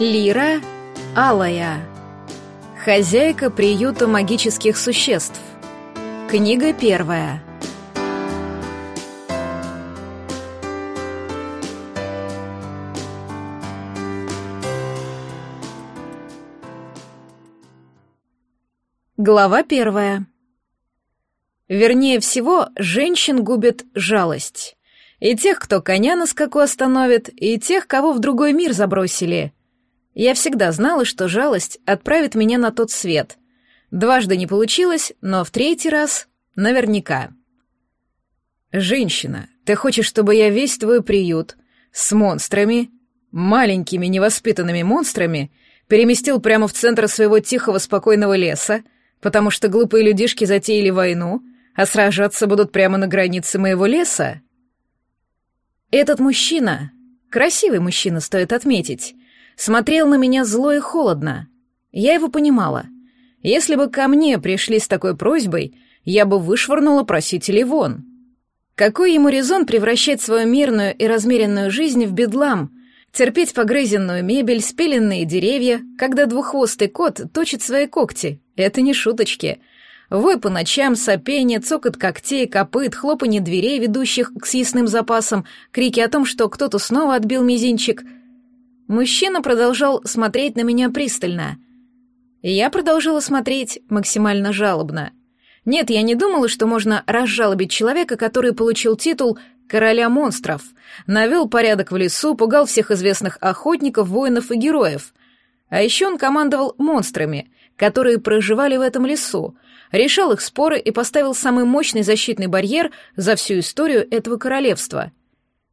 Лира Алая. Хозяйка приюта магических существ. Книга первая. Глава первая. Вернее всего, женщин губит жалость. И тех, кто коня на скаку остановит, и тех, кого в другой мир забросили — я всегда знала, что жалость отправит меня на тот свет. Дважды не получилось, но в третий раз наверняка. «Женщина, ты хочешь, чтобы я весь твой приют с монстрами, маленькими невоспитанными монстрами, переместил прямо в центр своего тихого спокойного леса, потому что глупые людишки затеяли войну, а сражаться будут прямо на границе моего леса?» Этот мужчина, красивый мужчина, стоит отметить, смотрел на меня зло и холодно. Я его понимала. Если бы ко мне пришли с такой просьбой, я бы вышвырнула просителей вон. Какой ему резон превращать свою мирную и размеренную жизнь в бедлам, терпеть погрызенную мебель, спиленные деревья, когда двуххвостый кот точит свои когти? Это не шуточки. Вой по ночам, сопение, цокот когтей, копыт, хлопанье дверей, ведущих к съестным запасам, крики о том, что кто-то снова отбил мизинчик — Мужчина продолжал смотреть на меня пристально. Я продолжала смотреть максимально жалобно. Нет, я не думала, что можно разжалобить человека, который получил титул «Короля монстров», навел порядок в лесу, пугал всех известных охотников, воинов и героев. А еще он командовал монстрами, которые проживали в этом лесу, решал их споры и поставил самый мощный защитный барьер за всю историю этого королевства —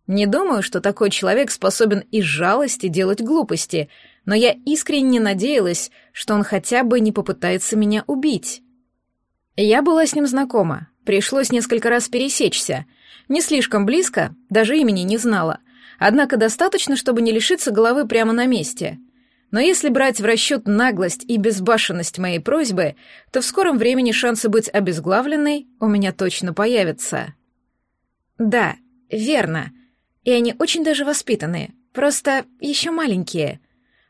не думаю, что такой человек способен из жалости делать глупости, но я искренне надеялась, что он хотя бы не попытается меня убить. Я была с ним знакома, пришлось несколько раз пересечься. Не слишком близко, даже имени не знала. Однако достаточно, чтобы не лишиться головы прямо на месте. Но если брать в расчет наглость и безбашенность моей просьбы, то в скором времени шансы быть обезглавленной у меня точно появятся. Да, верно и они очень даже воспитанные, просто еще маленькие.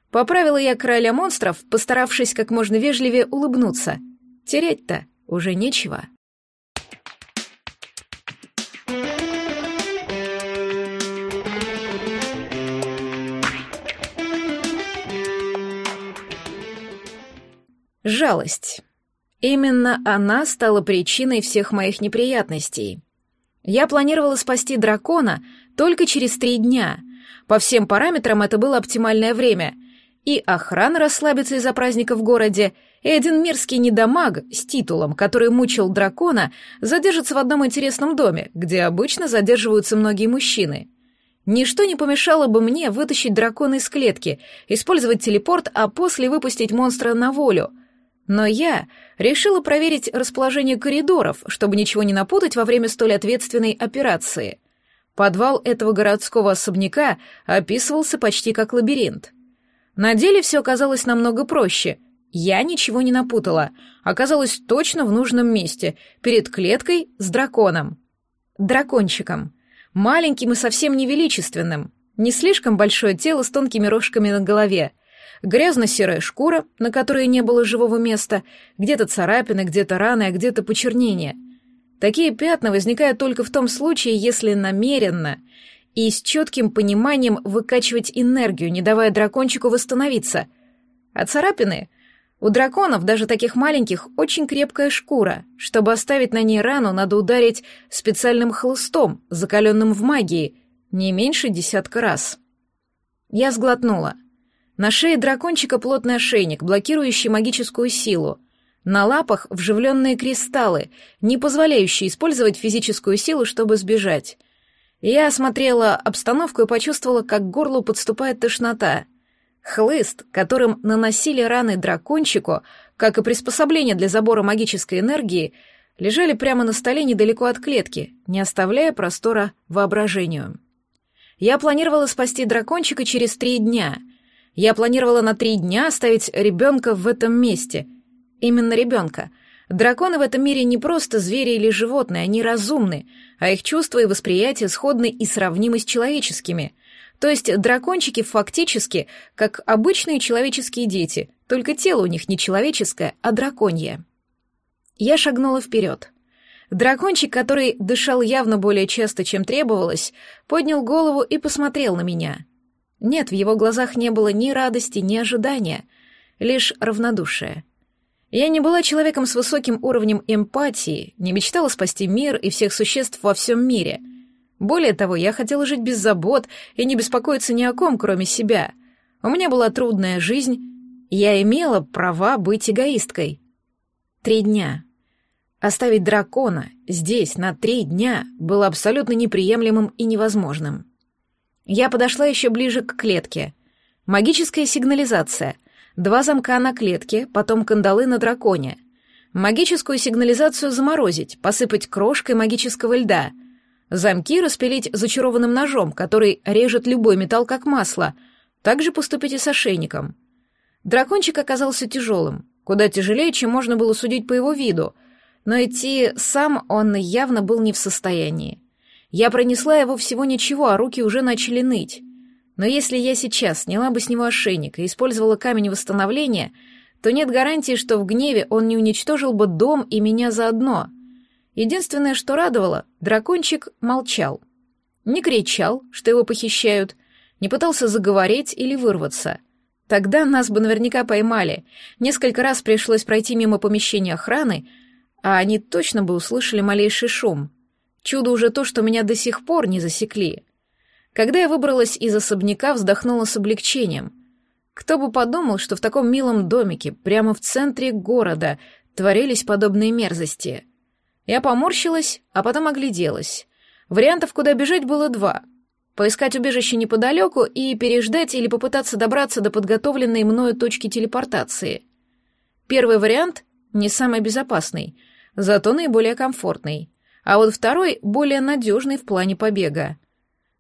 Поправила я короля монстров, постаравшись как можно вежливее улыбнуться. Терять-то уже нечего. Жалость. Именно она стала причиной всех моих неприятностей. Я планировала спасти дракона, только через три дня. По всем параметрам это было оптимальное время. И охрана расслабится из-за праздника в городе, и один мерзкий недомаг с титулом, который мучил дракона, задержится в одном интересном доме, где обычно задерживаются многие мужчины. Ничто не помешало бы мне вытащить дракона из клетки, использовать телепорт, а после выпустить монстра на волю. Но я решила проверить расположение коридоров, чтобы ничего не напутать во время столь ответственной операции — Подвал этого городского особняка описывался почти как лабиринт. На деле все оказалось намного проще. Я ничего не напутала. Оказалось точно в нужном месте, перед клеткой с драконом. Дракончиком. Маленьким и совсем невеличественным. Не слишком большое тело с тонкими рожками на голове. Грязно-серая шкура, на которой не было живого места, где-то царапины, где-то раны, а где-то почернения — Такие пятна возникают только в том случае, если намеренно и с четким пониманием выкачивать энергию, не давая дракончику восстановиться. А царапины? У драконов, даже таких маленьких, очень крепкая шкура. Чтобы оставить на ней рану, надо ударить специальным хлыстом, закаленным в магии, не меньше десятка раз. Я сглотнула. На шее дракончика плотный ошейник, блокирующий магическую силу — на лапах вживленные кристаллы, не позволяющие использовать физическую силу, чтобы сбежать. Я осмотрела обстановку и почувствовала, как к горлу подступает тошнота. Хлыст, которым наносили раны дракончику, как и приспособление для забора магической энергии, лежали прямо на столе недалеко от клетки, не оставляя простора воображению. Я планировала спасти дракончика через три дня. Я планировала на три дня оставить ребенка в этом месте — именно ребенка. Драконы в этом мире не просто звери или животные, они разумны, а их чувства и восприятие сходны и сравнимы с человеческими. То есть дракончики фактически как обычные человеческие дети, только тело у них не человеческое, а драконье. Я шагнула вперед. Дракончик, который дышал явно более часто, чем требовалось, поднял голову и посмотрел на меня. Нет, в его глазах не было ни радости, ни ожидания, лишь равнодушие. Я не была человеком с высоким уровнем эмпатии, не мечтала спасти мир и всех существ во всем мире. Более того, я хотела жить без забот и не беспокоиться ни о ком, кроме себя. У меня была трудная жизнь, я имела права быть эгоисткой. Три дня. Оставить дракона здесь на три дня было абсолютно неприемлемым и невозможным. Я подошла еще ближе к клетке. Магическая сигнализация — два замка на клетке, потом кандалы на драконе. Магическую сигнализацию заморозить, посыпать крошкой магического льда. Замки распилить зачарованным ножом, который режет любой металл как масло. Также поступить и с ошейником. Дракончик оказался тяжелым, куда тяжелее, чем можно было судить по его виду, но идти сам он явно был не в состоянии. Я пронесла его всего ничего, а руки уже начали ныть. Но если я сейчас сняла бы с него ошейник и использовала камень восстановления, то нет гарантии, что в гневе он не уничтожил бы дом и меня заодно. Единственное, что радовало, дракончик молчал. Не кричал, что его похищают, не пытался заговорить или вырваться. Тогда нас бы наверняка поймали. Несколько раз пришлось пройти мимо помещения охраны, а они точно бы услышали малейший шум. Чудо уже то, что меня до сих пор не засекли — когда я выбралась из особняка, вздохнула с облегчением. Кто бы подумал, что в таком милом домике, прямо в центре города, творились подобные мерзости. Я поморщилась, а потом огляделась. Вариантов, куда бежать, было два. Поискать убежище неподалеку и переждать или попытаться добраться до подготовленной мною точки телепортации. Первый вариант не самый безопасный, зато наиболее комфортный. А вот второй более надежный в плане побега.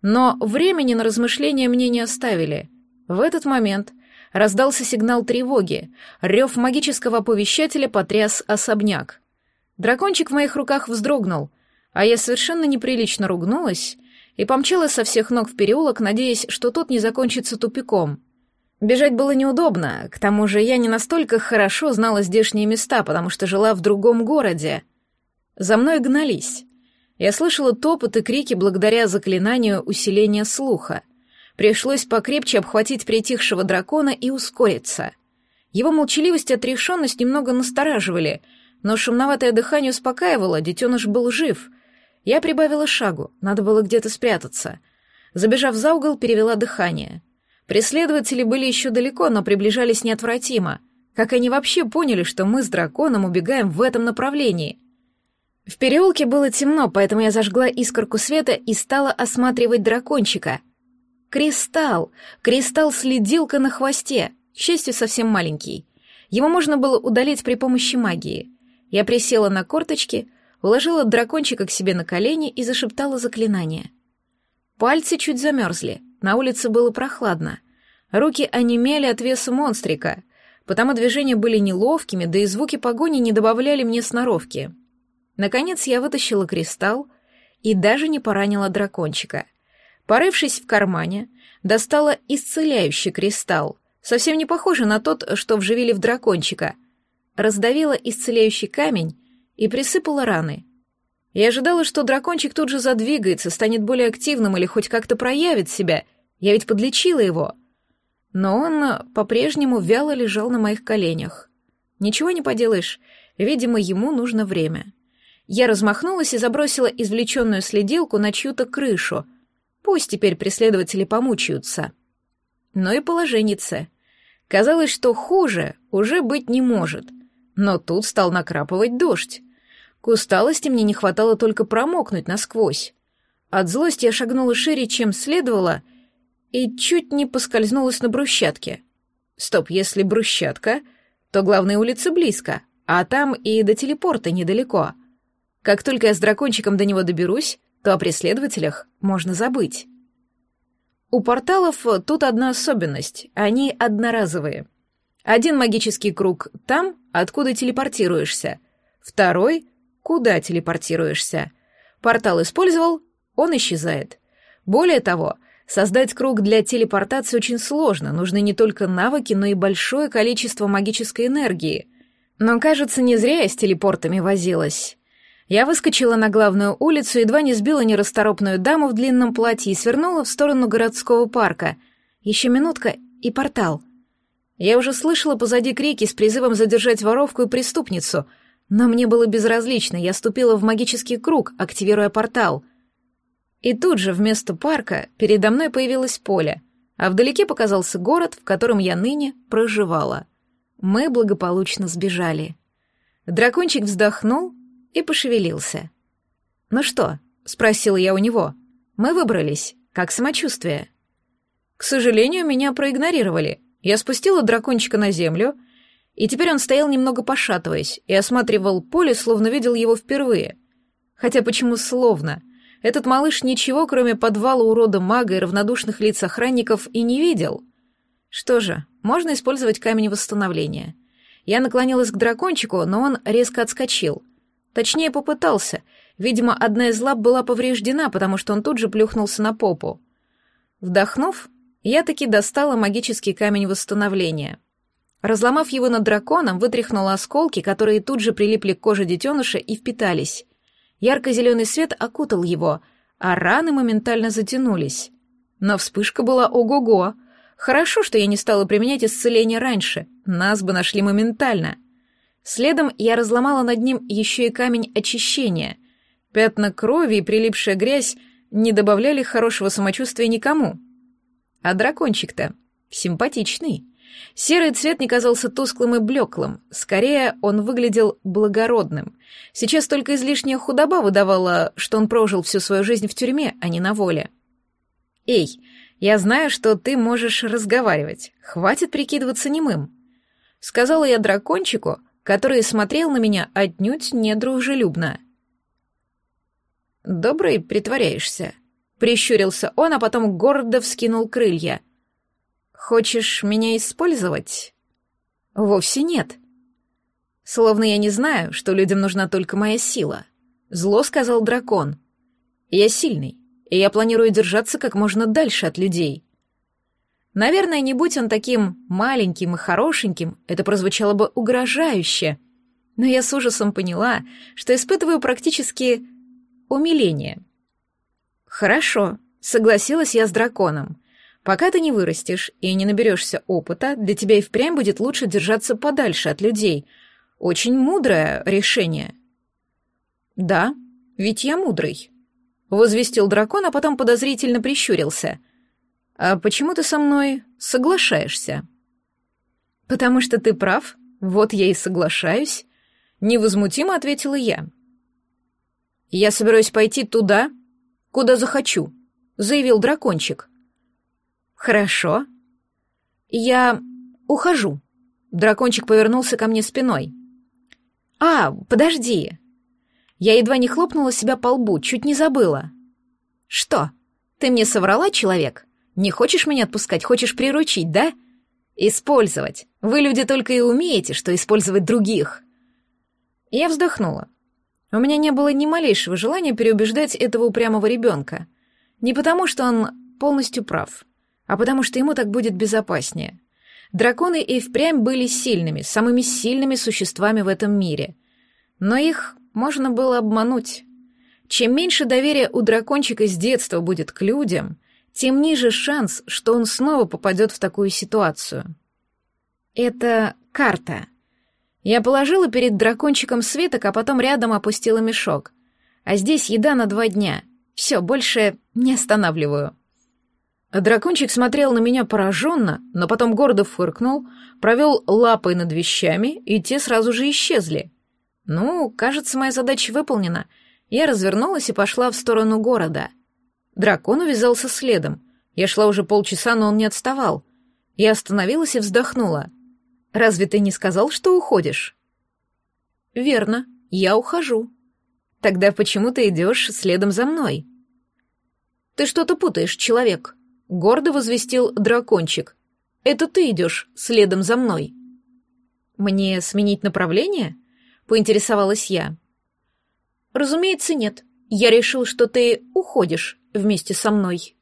Но времени на размышления мне не оставили. В этот момент раздался сигнал тревоги, рев магического оповещателя потряс особняк. Дракончик в моих руках вздрогнул, а я совершенно неприлично ругнулась и помчалась со всех ног в переулок, надеясь, что тот не закончится тупиком. Бежать было неудобно, к тому же я не настолько хорошо знала здешние места, потому что жила в другом городе. За мной гнались. Я слышала топот и крики благодаря заклинанию усиления слуха. Пришлось покрепче обхватить притихшего дракона и ускориться. Его молчаливость и отрешенность немного настораживали, но шумноватое дыхание успокаивало, детеныш был жив. Я прибавила шагу, надо было где-то спрятаться. Забежав за угол, перевела дыхание. Преследователи были еще далеко, но приближались неотвратимо. Как они вообще поняли, что мы с драконом убегаем в этом направлении — в переулке было темно, поэтому я зажгла искорку света и стала осматривать дракончика. Кристалл! Кристалл-следилка на хвосте, к счастью, совсем маленький. Его можно было удалить при помощи магии. Я присела на корточки, уложила дракончика к себе на колени и зашептала заклинание. Пальцы чуть замерзли, на улице было прохладно. Руки онемели от веса монстрика, потому движения были неловкими, да и звуки погони не добавляли мне сноровки. — Наконец я вытащила кристалл и даже не поранила дракончика. Порывшись в кармане, достала исцеляющий кристалл, совсем не похожий на тот, что вживили в дракончика. Раздавила исцеляющий камень и присыпала раны. Я ожидала, что дракончик тут же задвигается, станет более активным или хоть как-то проявит себя. Я ведь подлечила его. Но он по-прежнему вяло лежал на моих коленях. Ничего не поделаешь, видимо, ему нужно время. Я размахнулась и забросила извлеченную следилку на чью-то крышу. Пусть теперь преследователи помучаются. Но и положенице. Казалось, что хуже уже быть не может. Но тут стал накрапывать дождь. К усталости мне не хватало только промокнуть насквозь. От злости я шагнула шире, чем следовало, и чуть не поскользнулась на брусчатке. Стоп, если брусчатка, то главная улица близко, а там и до телепорта недалеко — как только я с дракончиком до него доберусь, то о преследователях можно забыть. У порталов тут одна особенность — они одноразовые. Один магический круг там, откуда телепортируешься, второй — куда телепортируешься. Портал использовал — он исчезает. Более того, создать круг для телепортации очень сложно, нужны не только навыки, но и большое количество магической энергии. Но, кажется, не зря я с телепортами возилась. Я выскочила на главную улицу, едва не сбила нерасторопную даму в длинном платье и свернула в сторону городского парка. Еще минутка и портал. Я уже слышала позади крики с призывом задержать воровку и преступницу, но мне было безразлично, я ступила в магический круг, активируя портал. И тут же вместо парка передо мной появилось поле, а вдалеке показался город, в котором я ныне проживала. Мы благополучно сбежали. Дракончик вздохнул и пошевелился. «Ну что?» — спросила я у него. «Мы выбрались. Как самочувствие?» «К сожалению, меня проигнорировали. Я спустила дракончика на землю, и теперь он стоял немного пошатываясь и осматривал поле, словно видел его впервые. Хотя почему словно? Этот малыш ничего, кроме подвала урода мага и равнодушных лиц охранников, и не видел. Что же, можно использовать камень восстановления». Я наклонилась к дракончику, но он резко отскочил. Точнее, попытался. Видимо, одна из лап была повреждена, потому что он тут же плюхнулся на попу. Вдохнув, я таки достала магический камень восстановления. Разломав его над драконом, вытряхнула осколки, которые тут же прилипли к коже детеныша и впитались. Ярко-зеленый свет окутал его, а раны моментально затянулись. Но вспышка была ого-го. Хорошо, что я не стала применять исцеление раньше, нас бы нашли моментально — Следом я разломала над ним еще и камень очищения. Пятна крови и прилипшая грязь не добавляли хорошего самочувствия никому. А дракончик-то симпатичный. Серый цвет не казался тусклым и блеклым, скорее он выглядел благородным. Сейчас только излишняя худоба выдавала, что он прожил всю свою жизнь в тюрьме, а не на воле. «Эй, я знаю, что ты можешь разговаривать. Хватит прикидываться немым», — сказала я дракончику, который смотрел на меня отнюдь недружелюбно. «Добрый притворяешься», — прищурился он, а потом гордо вскинул крылья. «Хочешь меня использовать?» «Вовсе нет». «Словно я не знаю, что людям нужна только моя сила», — зло сказал дракон. «Я сильный, и я планирую держаться как можно дальше от людей». Наверное, не будь он таким маленьким и хорошеньким, это прозвучало бы угрожающе. Но я с ужасом поняла, что испытываю практически умиление. «Хорошо», — согласилась я с драконом. «Пока ты не вырастешь и не наберешься опыта, для тебя и впрямь будет лучше держаться подальше от людей. Очень мудрое решение». «Да, ведь я мудрый», — возвестил дракон, а потом подозрительно прищурился — а почему ты со мной соглашаешься? Потому что ты прав, вот я и соглашаюсь, невозмутимо ответила я. Я собираюсь пойти туда, куда захочу, заявил дракончик. Хорошо. Я ухожу. Дракончик повернулся ко мне спиной. А, подожди. Я едва не хлопнула себя по лбу, чуть не забыла. Что? Ты мне соврала, человек? Не хочешь меня отпускать, хочешь приручить, да? Использовать. Вы, люди, только и умеете, что использовать других. Я вздохнула. У меня не было ни малейшего желания переубеждать этого упрямого ребенка. Не потому, что он полностью прав, а потому, что ему так будет безопаснее. Драконы и впрямь были сильными, самыми сильными существами в этом мире. Но их можно было обмануть. Чем меньше доверия у дракончика с детства будет к людям — тем ниже шанс, что он снова попадет в такую ситуацию. Это карта. Я положила перед дракончиком светок, а потом рядом опустила мешок. А здесь еда на два дня. Все, больше не останавливаю. Дракончик смотрел на меня пораженно, но потом гордо фыркнул, провел лапой над вещами, и те сразу же исчезли. Ну, кажется, моя задача выполнена. Я развернулась и пошла в сторону города — Дракон увязался следом. Я шла уже полчаса, но он не отставал. Я остановилась и вздохнула. «Разве ты не сказал, что уходишь?» «Верно, я ухожу». «Тогда почему ты идешь следом за мной?» «Ты что-то путаешь, человек», — гордо возвестил дракончик. «Это ты идешь следом за мной». «Мне сменить направление?» — поинтересовалась я. «Разумеется, нет. Я решил, что ты уходишь, вместе со мной.